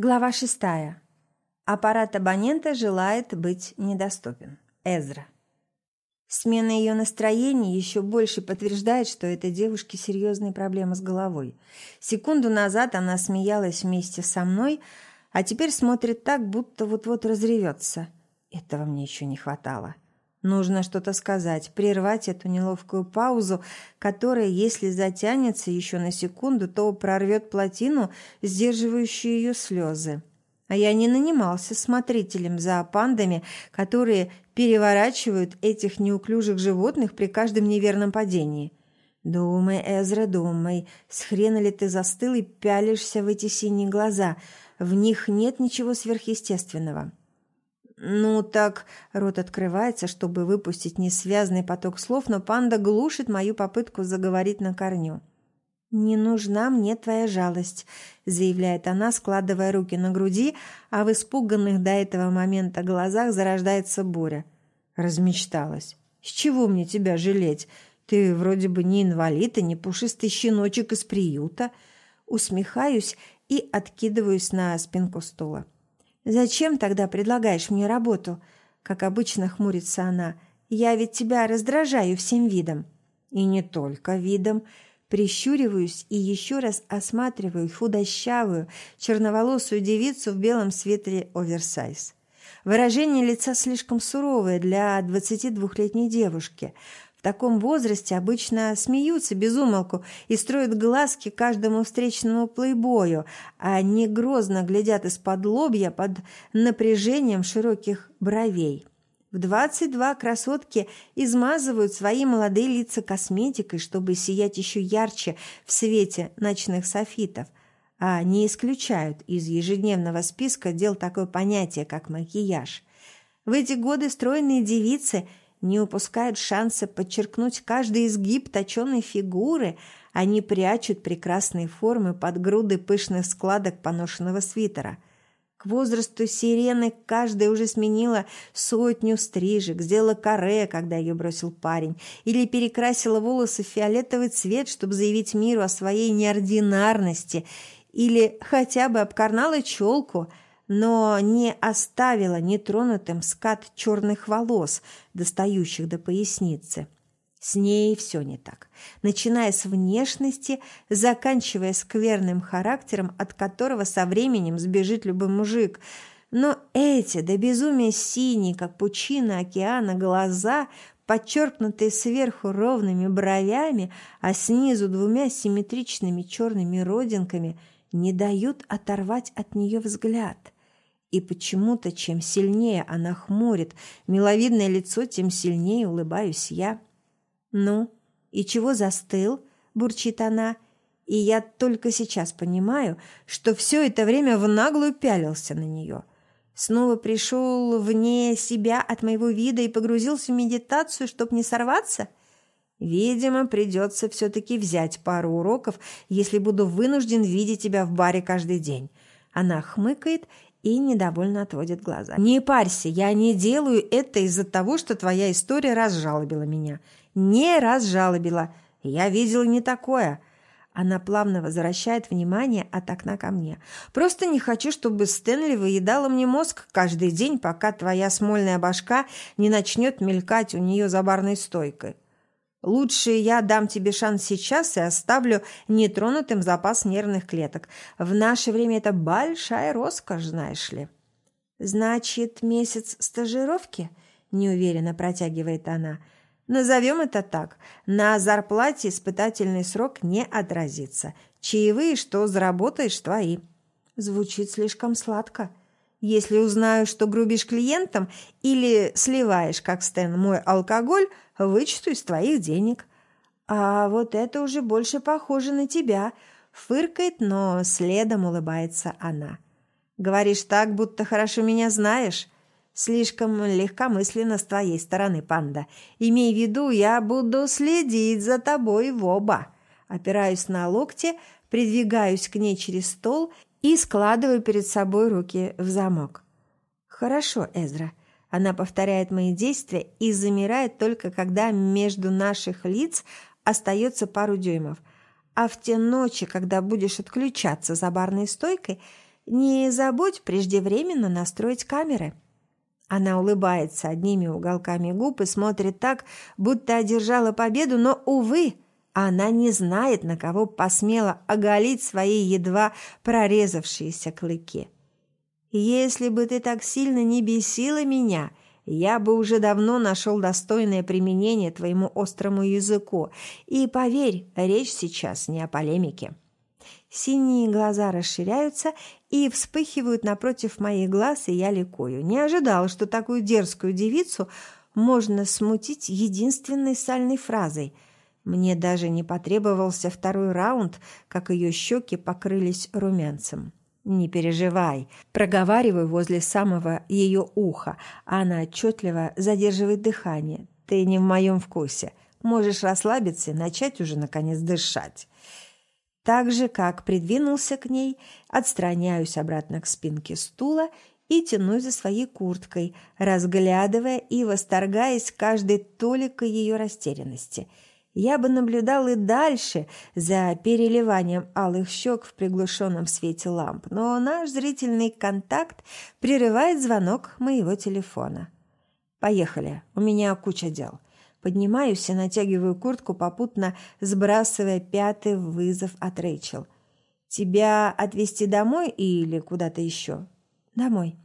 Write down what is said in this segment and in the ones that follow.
Глава шестая. Аппарат абонента желает быть недоступен. Эзра. Смена ее настроения еще больше подтверждает, что этой девушке серьезные проблемы с головой. Секунду назад она смеялась вместе со мной, а теперь смотрит так, будто вот-вот разревется. Этого мне еще не хватало. Нужно что-то сказать, прервать эту неловкую паузу, которая, если затянется еще на секунду, то прорвет плотину, сдерживающую ее слезы. А я не нанимался смотрителем за пандами, которые переворачивают этих неуклюжих животных при каждом неверном падении. Думай, Эзра, думай, с хрена ли ты застыл и пялишься в эти синие глаза? В них нет ничего сверхъестественного. «Ну так...» – рот открывается, чтобы выпустить несвязный поток слов, но панда глушит мою попытку заговорить на корню. «Не нужна мне твоя жалость», – заявляет она, складывая руки на груди, а в испуганных до этого момента глазах зарождается буря. Размечталась. «С чего мне тебя жалеть? Ты вроде бы не инвалид и не пушистый щеночек из приюта». Усмехаюсь и откидываюсь на спинку стула. «Зачем тогда предлагаешь мне работу?» Как обычно хмурится она. «Я ведь тебя раздражаю всем видом». «И не только видом». Прищуриваюсь и еще раз осматриваю худощавую, черноволосую девицу в белом свитере оверсайз. Выражение лица слишком суровое для 22-летней девушки – в таком возрасте обычно смеются без умолку и строят глазки каждому встречному плейбою, а не грозно глядят из-под лобья под напряжением широких бровей. В 22 красотки измазывают свои молодые лица косметикой, чтобы сиять еще ярче в свете ночных софитов, а не исключают из ежедневного списка дел такое понятие, как макияж. В эти годы стройные девицы – не упускают шанса подчеркнуть каждый изгиб точенной фигуры, они прячут прекрасные формы под груды пышных складок поношенного свитера. К возрасту сирены каждая уже сменила сотню стрижек, сделала каре, когда ее бросил парень, или перекрасила волосы в фиолетовый цвет, чтобы заявить миру о своей неординарности, или хотя бы обкарнала челку – но не оставила нетронутым скат черных волос, достающих до поясницы. С ней все не так, начиная с внешности, заканчивая скверным характером, от которого со временем сбежит любой мужик. Но эти до безумия синие, как пучина океана, глаза, подчеркнутые сверху ровными бровями, а снизу двумя симметричными черными родинками, не дают оторвать от нее взгляд – и почему-то, чем сильнее она хмурит миловидное лицо, тем сильнее улыбаюсь я. «Ну, и чего застыл?» – бурчит она. И я только сейчас понимаю, что все это время в наглую пялился на нее. Снова пришел вне себя от моего вида и погрузился в медитацию, чтобы не сорваться – Видимо, придется все-таки взять пару уроков, если буду вынужден видеть тебя в баре каждый день. Она хмыкает и недовольно отводит глаза. «Не парься, я не делаю это из-за того, что твоя история разжалобила меня. Не разжалобила. Я видела не такое». Она плавно возвращает внимание от окна ко мне. «Просто не хочу, чтобы Стэнли выедала мне мозг каждый день, пока твоя смольная башка не начнет мелькать у нее за барной стойкой». Лучше я дам тебе шанс сейчас и оставлю нетронутым запас нервных клеток. В наше время это большая роскошь, знаешь ли». «Значит, месяц стажировки?» – неуверенно протягивает она. «Назовем это так. На зарплате испытательный срок не отразится. Чаевые, что заработаешь, твои». Звучит слишком сладко. Если узнаю, что грубишь клиентам или сливаешь, как Стэн, мой алкоголь, вычту из твоих денег. А вот это уже больше похоже на тебя. Фыркает, но следом улыбается она. Говоришь так, будто хорошо меня знаешь. Слишком легкомысленно с твоей стороны, панда. Имей в виду, я буду следить за тобой в оба. Опираюсь на локти, придвигаюсь к ней через стол и складываю перед собой руки в замок. «Хорошо, Эзра». Она повторяет мои действия и замирает только когда между наших лиц остается пару дюймов. А в те ночи, когда будешь отключаться за барной стойкой, Не забудь преждевременно настроить камеры». Она улыбается одними уголками губ и смотрит так, будто одержала победу, но, увы, она не знает, на кого посмела оголить свои едва прорезавшиеся клыки. «Если бы ты так сильно не бесила меня, я бы уже давно нашел достойное применение твоему острому языку. И поверь, речь сейчас не о полемике». Синие глаза расширяются и вспыхивают напротив моих глаз, и я ликую. Не ожидала, что такую дерзкую девицу можно смутить единственной сальной фразой. Мне даже не потребовался второй раунд, как ее щеки покрылись румянцем. «Не переживай», – проговариваю возле самого ее уха, а она отчетливо задерживает дыхание. «Ты не в моем вкусе. Можешь расслабиться и начать уже, наконец, дышать». Так же, как придвинулся к ней, отстраняюсь обратно к спинке стула и тянусь за своей курткой, разглядывая и восторгаясь каждой толикой ее растерянности. Я бы наблюдал и дальше за переливанием алых щек в приглушенном свете ламп, но наш зрительный контакт прерывает звонок моего телефона. «Поехали, у меня куча дел». Поднимаюсь и натягиваю куртку, попутно сбрасывая пятый вызов от Рэйчел. «Тебя отвезти домой или куда-то еще?» «Домой».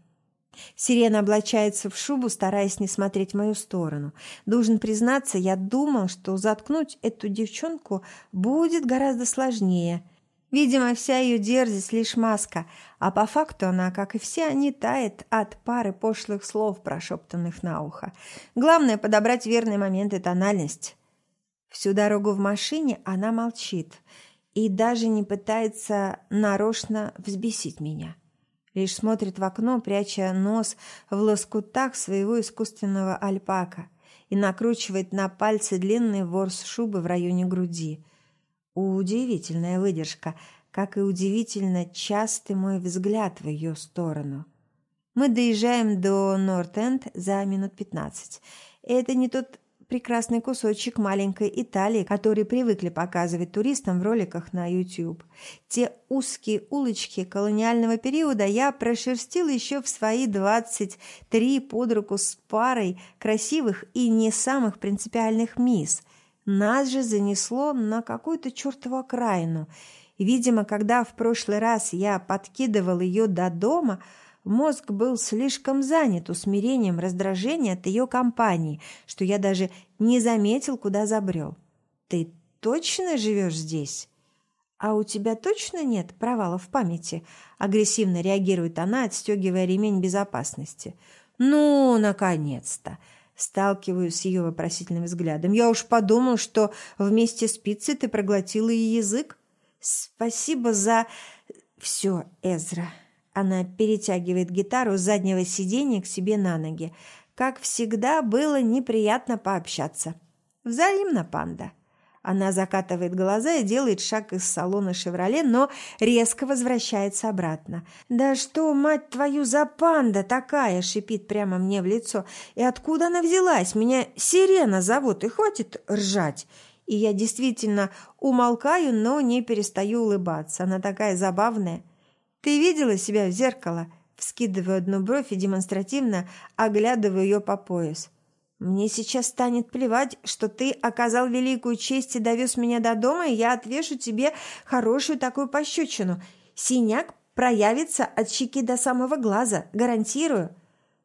Сирена облачается в шубу, стараясь не смотреть в мою сторону. Должен признаться, я думал, что заткнуть эту девчонку будет гораздо сложнее – Видимо, вся ее дерзость лишь маска, а по факту она, как и все они, тает от пары пошлых слов, прошептанных на ухо. Главное – подобрать верный момент и тональность. Всю дорогу в машине она молчит и даже не пытается нарочно взбесить меня. Лишь смотрит в окно, пряча нос в лоскутах своего искусственного альпака и накручивает на пальцы длинный ворс шубы в районе груди – Удивительная выдержка, как и удивительно частый мой взгляд в ее сторону. Мы доезжаем до Норт-Энд за минут пятнадцать. Это не тот прекрасный кусочек маленькой Италии, который привыкли показывать туристам в роликах на YouTube. Те узкие улочки колониального периода я прошерстил еще в свои 23 под руку с парой красивых и не самых принципиальных мисс – нас же занесло на какую-то чертову окраину. Видимо, когда в прошлый раз я подкидывал ее до дома, мозг был слишком занят усмирением раздражения от ее компании, что я даже не заметил, куда забрел. «Ты точно живешь здесь?» «А у тебя точно нет провалов в памяти?» – агрессивно реагирует она, отстегивая ремень безопасности. «Ну, наконец-то!» Сталкиваюсь с ее вопросительным взглядом. «Я уж подумал, что вместе с пиццей ты проглотила и язык. Спасибо за... все, Эзра». Она перетягивает гитару с заднего сиденья к себе на ноги. Как всегда, было неприятно пообщаться. Взаимно, панда. Она закатывает глаза и делает шаг из салона «Шевроле», но резко возвращается обратно. «Да что, мать твою, за панда такая!» – шипит прямо мне в лицо. «И откуда она взялась? Меня Сирена зовут, и хватит ржать!» И я действительно умолкаю, но не перестаю улыбаться. Она такая забавная. «Ты видела себя в зеркало?» Вскидываю одну бровь и демонстративно оглядываю ее по пояс. Мне сейчас станет плевать, что ты оказал великую честь и довез меня до дома, и я отвешу тебе хорошую такую пощечину. Синяк проявится от щеки до самого глаза, гарантирую.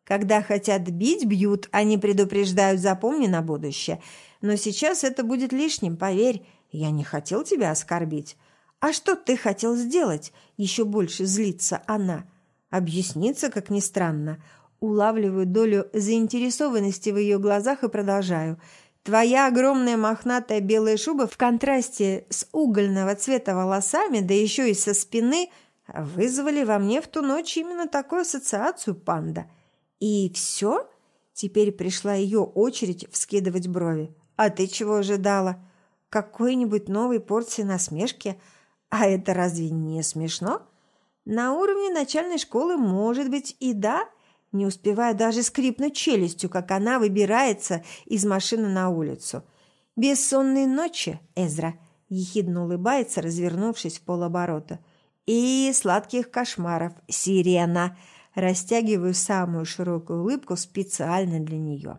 Когда хотят бить, бьют, они предупреждают, запомни на будущее. Но сейчас это будет лишним, поверь. Я не хотел тебя оскорбить. А что ты хотел сделать? Еще больше злится она. Объясниться, как ни странно. Улавливаю долю заинтересованности в ее глазах и продолжаю. Твоя огромная мохнатая белая шуба в контрасте с угольного цвета волосами, да еще и со спины, вызвали во мне в ту ночь именно такую ассоциацию, панда. И все? Теперь пришла ее очередь вскидывать брови. А ты чего ожидала? Какой-нибудь новой порции насмешки? А это разве не смешно? На уровне начальной школы, может быть, и да – не успевая даже скрипнуть челюстью, как она выбирается из машины на улицу. «Бессонные ночи, Эзра!» – ехидно улыбается, развернувшись в полоборота. и сладких кошмаров. Сирена. Растягиваю самую широкую улыбку специально для нее.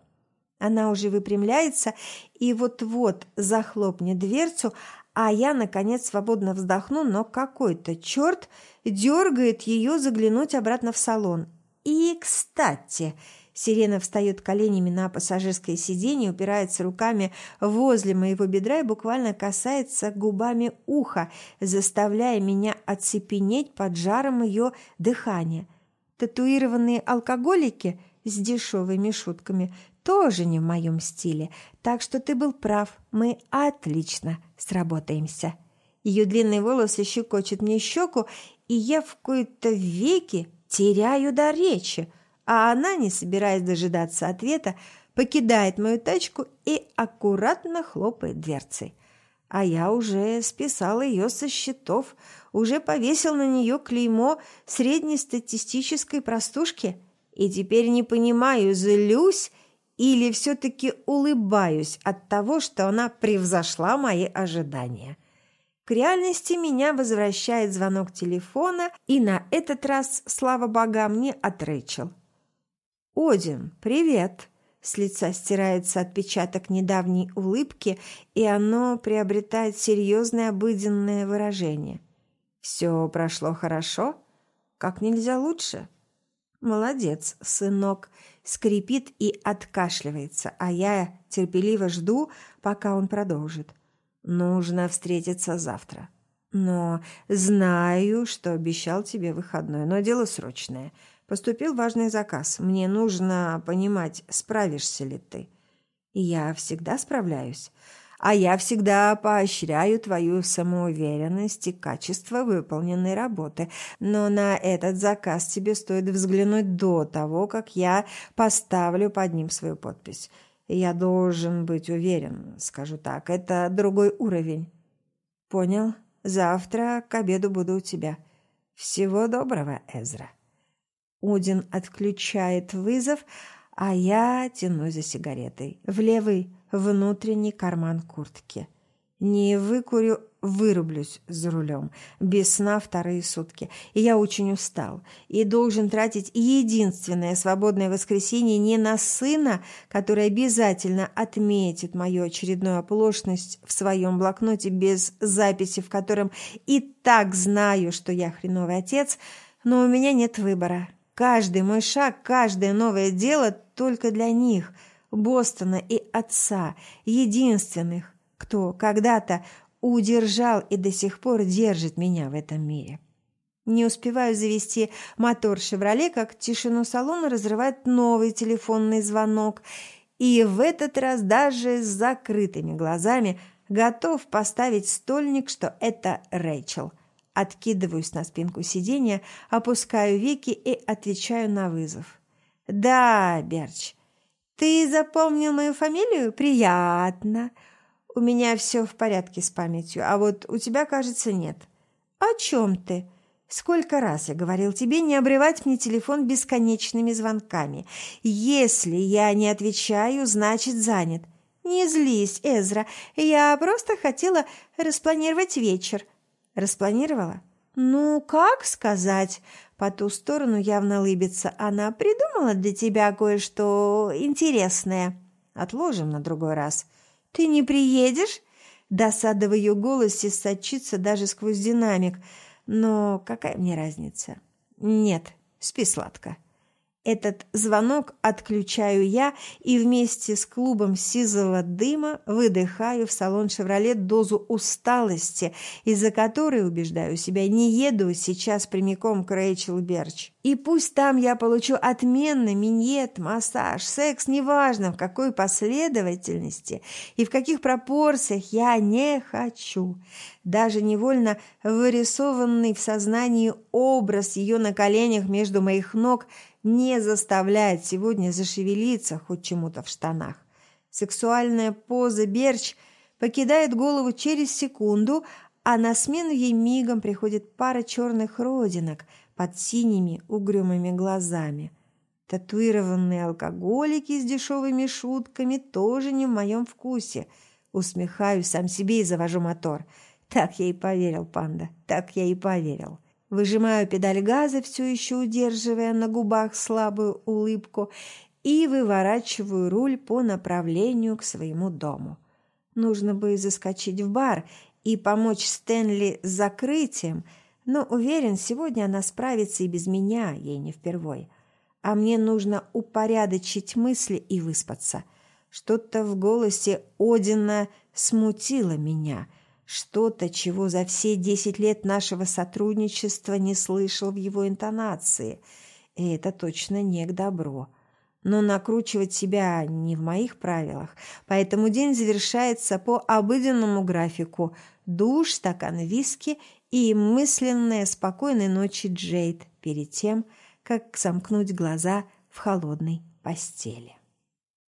Она уже выпрямляется и вот-вот захлопнет дверцу, а я, наконец, свободно вздохну, но какой-то черт дергает ее заглянуть обратно в салон. И, кстати, Сирена встает коленями на пассажирское сиденье, упирается руками возле моего бедра и буквально касается губами уха, заставляя меня оцепенеть под жаром ее дыхания. Татуированные алкоголики с дешевыми шутками тоже не в моем стиле, так что ты был прав, мы отлично сработаемся. Ее длинные волосы щекочут мне щеку, и я в кои-то веки теряю до речи, а она, не собираясь дожидаться ответа, покидает мою тачку и аккуратно хлопает дверцей. А я уже списал ее со счетов, уже повесил на нее клеймо среднестатистической простушки, и теперь не понимаю, злюсь или все-таки улыбаюсь от того, что она превзошла мои ожидания. К реальности меня возвращает звонок телефона, и на этот раз, слава богам, не от Рэйчел. «Один, привет!» С лица стирается отпечаток недавней улыбки, и оно приобретает серьезное обыденное выражение. «Все прошло хорошо? Как нельзя лучше?» «Молодец, сынок!» Скрипит и откашливается, а я терпеливо жду, пока он продолжит. «Нужно встретиться завтра. Но знаю, что обещал тебе выходной, но дело срочное. Поступил важный заказ. Мне нужно понимать, справишься ли ты. Я всегда справляюсь а я всегда поощряю твою самоуверенность и качество выполненной работы. Но на этот заказ тебе стоит взглянуть до того, как я поставлю под ним свою подпись. Я должен быть уверен, скажу так, это другой уровень. Понял? Завтра к обеду буду у тебя. Всего доброго, Эзра. Удин отключает вызов, а я тяну за сигаретой. В левый внутренний карман куртки. Не выкурю, вырублюсь за рулем. Без сна вторые сутки. И я очень устал. И должен тратить единственное свободное воскресенье не на сына, который обязательно отметит мою очередную оплошность в своем блокноте без записи, в котором и так знаю, что я хреновый отец, но у меня нет выбора. Каждый мой шаг, каждое новое дело только для них – Бостона и отца, единственных, кто когда-то удержал и до сих пор держит меня в этом мире. Не успеваю завести мотор «Шевроле», как тишину салона разрывает новый телефонный звонок, и в этот раз даже с закрытыми глазами готов поставить стольник, что это Рэйчел. Откидываюсь на спинку сиденья, опускаю веки и отвечаю на вызов. «Да, Берч, «Ты запомнил мою фамилию? Приятно. У меня все в порядке с памятью, а вот у тебя, кажется, нет. О чем ты? Сколько раз я говорил тебе не обрывать мне телефон бесконечными звонками. Если я не отвечаю, значит, занят. Не злись, Эзра, я просто хотела распланировать вечер. Распланировала? Ну, как сказать? По ту сторону явно лыбится. Она придумала для тебя кое-что интересное. Отложим на другой раз. Ты не приедешь? Досада в ее голосе сочится даже сквозь динамик. Но какая мне разница? Нет, спи сладко. Этот звонок отключаю я и вместе с клубом сизого дыма выдыхаю в салон «Шевроле» дозу усталости, из-за которой, убеждаю себя, не еду сейчас прямиком к Рэйчел Берч. И пусть там я получу отменный миньет, массаж, секс, неважно в какой последовательности и в каких пропорциях, я не хочу. Даже невольно вырисованный в сознании образ ее на коленях между моих ног – не заставляет сегодня зашевелиться хоть чему-то в штанах. Сексуальная поза Берч покидает голову через секунду, а на смену ей мигом приходит пара черных родинок под синими угрюмыми глазами. Татуированные алкоголики с дешевыми шутками тоже не в моем вкусе. Усмехаюсь сам себе и завожу мотор. Так я и поверил, панда, так я и поверил. Выжимаю педаль газа, все еще удерживая на губах слабую улыбку, и выворачиваю руль по направлению к своему дому. Нужно бы заскочить в бар и помочь Стэнли с закрытием, но уверен, сегодня она справится и без меня, ей не впервой. А мне нужно упорядочить мысли и выспаться. Что-то в голосе Одина смутило меня – что-то, чего за все десять лет нашего сотрудничества не слышал в его интонации. И это точно не к добру. Но накручивать себя не в моих правилах, поэтому день завершается по обыденному графику. Душ, стакан виски и мысленная спокойной ночи Джейд перед тем, как сомкнуть глаза в холодной постели.